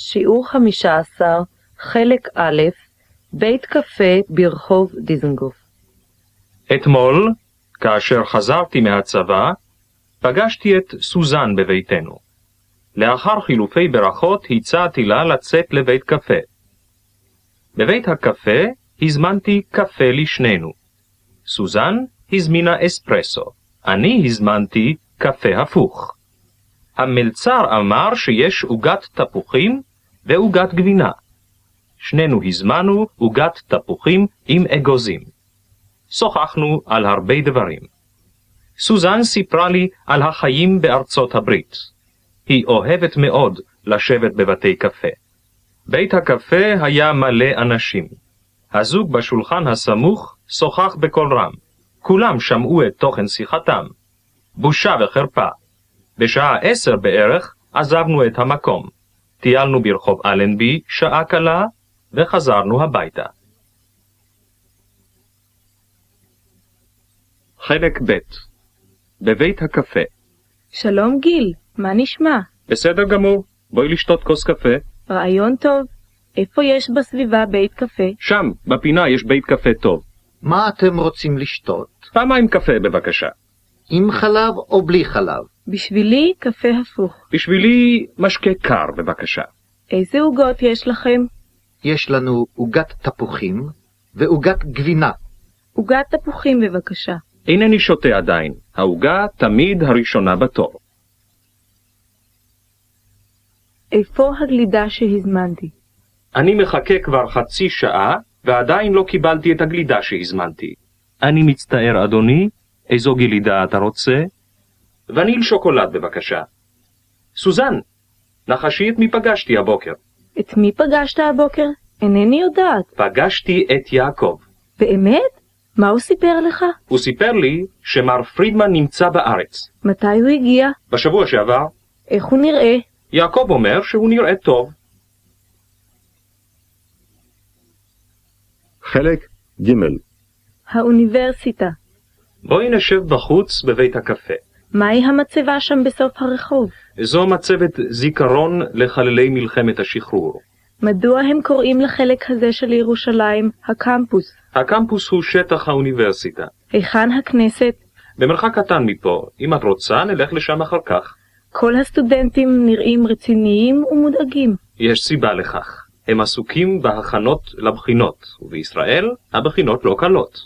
שיעור 15, חלק א', בית קפה ברחוב דיזנגוף. אתמול, כאשר חזרתי מהצבא, פגשתי את סוזן בביתנו. לאחר חילופי ברכות הצעתי לה לצאת לבית קפה. בבית הקפה הזמנתי קפה לשנינו. סוזן הזמינה אספרסו, אני הזמנתי קפה הפוך. המלצר אמר שיש עוגת תפוחים ועוגת גבינה. שנינו הזמנו עוגת תפוחים עם אגוזים. שוחחנו על הרבה דברים. סוזן סיפרה לי על החיים בארצות הברית. היא אוהבת מאוד לשבת בבתי קפה. בית הקפה היה מלא אנשים. הזוג בשולחן הסמוך שוחח בקול רם. כולם שמעו את תוכן שיחתם. בושה וחרפה. בשעה עשר בערך עזבנו את המקום. טיילנו ברחוב אלנבי שעה קלה וחזרנו הביתה. חלק ב' בבית הקפה שלום גיל, מה נשמע? בסדר גמור, בואי לשתות כוס קפה. רעיון טוב. איפה יש בסביבה בית קפה? שם, בפינה יש בית קפה טוב. מה אתם רוצים לשתות? פעמיים קפה בבקשה. עם חלב או בלי חלב? בשבילי קפה הפוך. בשבילי משקה קר בבקשה. איזה עוגות יש לכם? יש לנו עוגת תפוחים ועוגת גבינה. עוגת תפוחים בבקשה. אינני שותה עדיין, העוגה תמיד הראשונה בתור. איפה הגלידה שהזמנתי? אני מחכה כבר חצי שעה, ועדיין לא קיבלתי את הגלידה שהזמנתי. אני מצטער, אדוני, איזו גלידה אתה רוצה? וניל שוקולד בבקשה. סוזן, נחשי את מי פגשתי הבוקר. את מי פגשת הבוקר? אינני יודעת. פגשתי את יעקב. באמת? מה הוא סיפר לך? הוא סיפר לי שמר פרידמן נמצא בארץ. מתי הוא הגיע? בשבוע שעבר, איך הוא נראה? יעקב אומר שהוא נראה טוב. חלק ג' האוניברסיטה. בואי נשב בחוץ בבית הקפה. מהי המצבה שם בסוף הרחוב? זו מצבת זיכרון לחללי מלחמת השחרור. מדוע הם קוראים לחלק הזה של ירושלים הקמפוס? הקמפוס הוא שטח האוניברסיטה. היכן הכנסת? במרחק קטן מפה, אם את רוצה, נלך לשם אחר כך. כל הסטודנטים נראים רציניים ומודאגים. יש סיבה לכך. הם עסוקים בהכנות לבחינות, ובישראל הבחינות לא קלות.